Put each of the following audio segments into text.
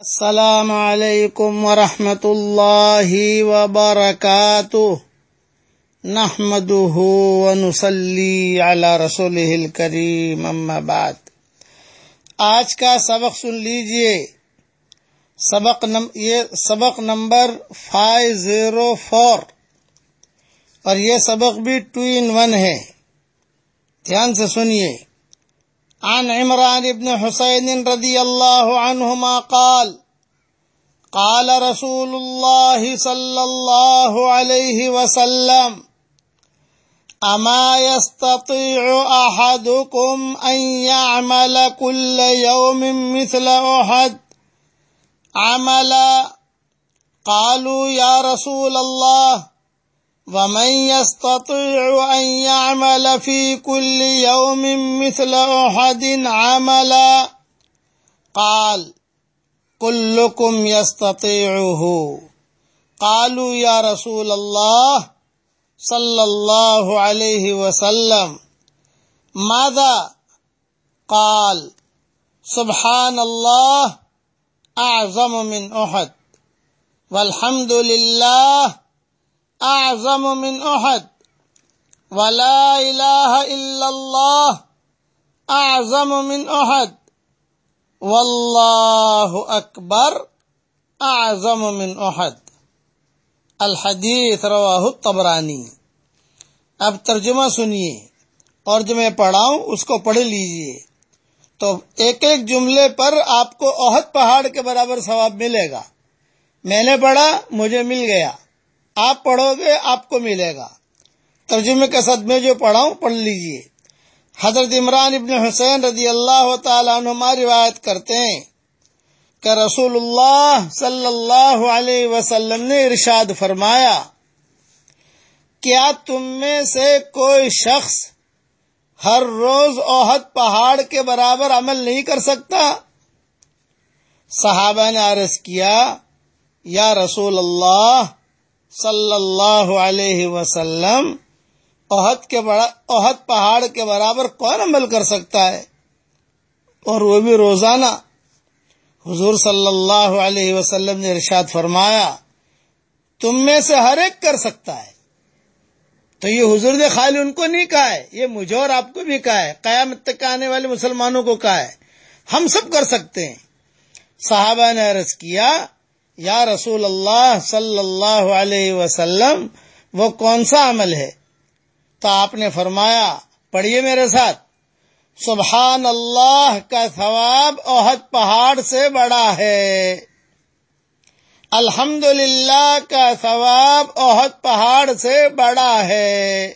السلام علیکم ورحمۃ اللہ وبرکاتہ۔ نحمده ونصلي على رسوله الكريم اما بعد۔ آج کا سبق سن لیجیے۔ سبق نم، یہ سبق نمبر 504 اور یہ سبق بھی ٹو ان ون ہے۔ دھیان سے سنیے۔ عن عمران بن حسين رضي الله عنهما قال قال رسول الله صلى الله عليه وسلم، أما يستطيع أحدكم أن يعمل كل يوم مثل أحد؟ عملا قالوا يا رسول الله ومن يستطيع أن يعمل في كل يوم مثل أحد عملا قال كلكم يستطيعه قالوا يا رسول الله صلى الله عليه وسلم ماذا قال سبحان الله أعظم من أحد والحمد لله اعظم من احد ولا الہ الا اللہ اعظم من احد واللہ اکبر اعظم من احد الحدیث رواہ الطبرانی اب ترجمہ سنیے اور جو میں پڑھاؤں اس کو پڑھ لیجیے. تو ایک ایک جملے پر آپ کو احد پہاڑ کے برابر ثواب ملے گا. میں نے پڑھا، مجھے مل گیا. آپ پڑھو گے، آپ کو ملے گا۔ ترجمے کے ساتھ میں جو پڑھاؤں، پڑھ لیجیے۔ حضرت عمران ابن حسین رضی اللہ تعالیٰ عنہما روایت کرتے ہیں کہ رسول اللہ صلی اللہ علیہ وسلم نے ارشاد فرمایا، کیا تم میں سے کوئی شخص ہر روز اوہد پہاڑ کے برابر عمل نہیں کر سکتا؟ صحابہ نے عرض کیا، یا رسول اللہ صلی اللہ علیہ وسلم، عہد کے بڑا، عہد پہاڑ کے برابر کون عمل کر سکتا ہے؟ اور وہ بھی روزانہ۔ حضور صلی اللہ علیہ وسلم نے ارشاد فرمایا، تم میں سے ہر ایک کر سکتا ہے۔ تو یہ حضور نے خالی ان کو نہیں کہا ہے، یہ مجھے اور آپ کو بھی کہا ہے۔ قیامت تک آنے والے مسلمانوں کو کہا ہے۔ ہم سب کر سکتے ہیں۔ صحابہ نے عرض کیا یا رسول اللہ صلی اللہ علیہ وسلم، وہ کون سا عمل ہے؟ تو آپ نے فرمایا، پڑھیے میرے ساتھ۔ سبحان اللہ کا ثواب عہد پہاڑ سے بڑا ہے۔ الحمد للہ کا ثواب عہد پہاڑ سے بڑا ہے۔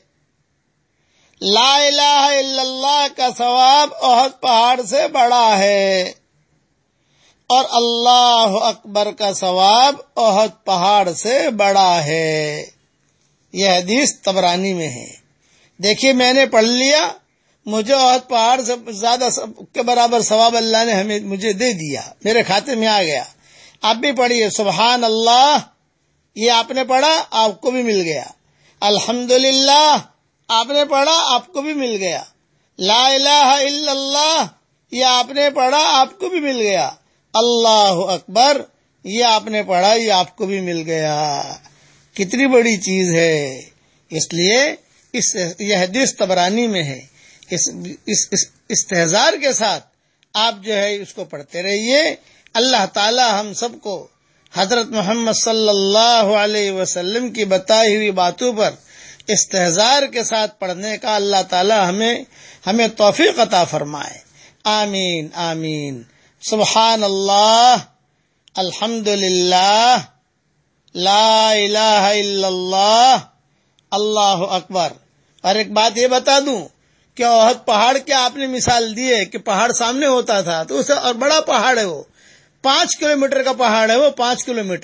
لا الہ الا اللہ کا ثواب عہد پہاڑ سے بڑا ہے۔ اور اللہ اکبر کا ثواب عہد پہاڑ سے بڑا ہے۔ یہ حدیث تبرانی میں ہے۔ دیکھیے، میں نے پڑھ لیا، مجھے عہد پہاڑ سے زیادہ کے برابر ثواب اللہ نے ہمیں، مجھے دے دیا۔ میرے کھاتے میں آ گیا۔ آپ بھی پڑھیے، سبحان اللہ۔ یہ آپ نے پڑھا، آپ کو بھی مل گیا۔ الحمد للہ آپ نے پڑھا، آپ کو بھی مل گیا۔ لا الہ الا اللہ، یہ آپ نے پڑھا، آپ کو بھی مل گیا۔ اللہ اکبر، یہ آپ نے پڑھا، یہ آپ کو بھی مل گیا۔ کتنی بڑی چیز ہے۔ اس لیے اس یہ حدیث تبرانی میں ہے۔ اس استحزار کے ساتھ آپ جو ہے اس کو پڑھتے رہیے۔ اللہ تعالی ہم سب کو حضرت محمد صلی اللہ علیہ وسلم کی بتائی ہوئی باتوں پر استحزار کے ساتھ پڑھنے کا اللہ تعالی ہمیں ہمیں توفیق عطا فرمائے۔ آمین آمین۔ سبحان اللہ الحمد للہ لا الہ الا اللہ اللہ اکبر۔ اور ایک بات یہ بتا دوں، کہ عہد پہاڑ کیا آپ نے مثال دی ہے کہ پہاڑ سامنے ہوتا تھا، تو اسے اور بڑا پہاڑ ہے وہ۔ پانچ کلو کا پہاڑ ہے وہ، پانچ کلو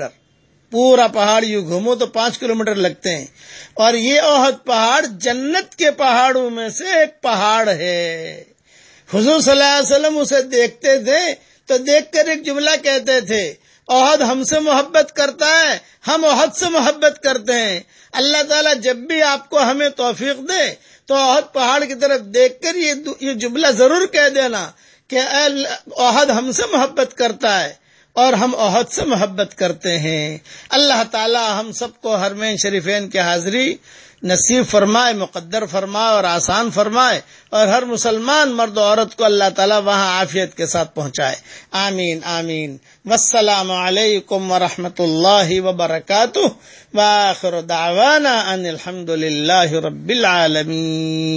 پورا پہاڑ یوں گھومو تو پانچ کلو لگتے ہیں۔ اور یہ عہد پہاڑ جنت کے پہاڑوں میں سے ایک پہاڑ ہے۔ حضور صلی اللہ علیہ وسلم اسے دیکھتے تھے تو دیکھ کر ایک جملہ کہتے تھے، عہد ہم سے محبت کرتا ہے، ہم عہد سے محبت کرتے ہیں۔ اللہ تعالیٰ جب بھی آپ کو ہمیں توفیق دے تو عہد پہاڑ کی طرف دیکھ کر یہ جملہ ضرور کہہ دینا کہ عہد ہم سے محبت کرتا ہے۔ اور ہم عہد سے محبت کرتے ہیں۔ اللہ تعالی ہم سب کو حرمین شریفین کے حاضری نصیب فرمائے، مقدر فرمائے اور آسان فرمائے اور ہر مسلمان مرد و عورت کو اللہ تعالیٰ وہاں عافیت کے ساتھ پہنچائے۔ آمین آمین۔ والسلام علیکم ورحمۃ اللہ وبرکاتہ۔ واخر دعوانا ان الحمد للہ رب العالمین۔